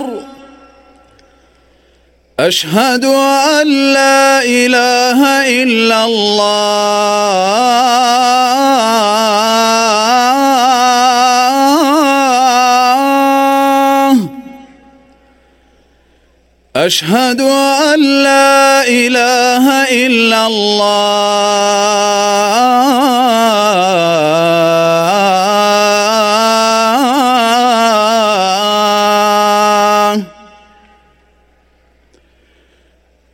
أكبر أشهد أن لا إله إلا الله. أشهد أن لا إله إلا الله.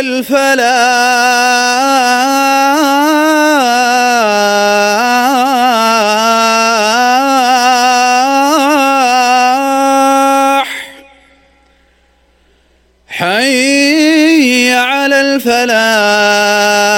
الفلاح. حي على الفلاح.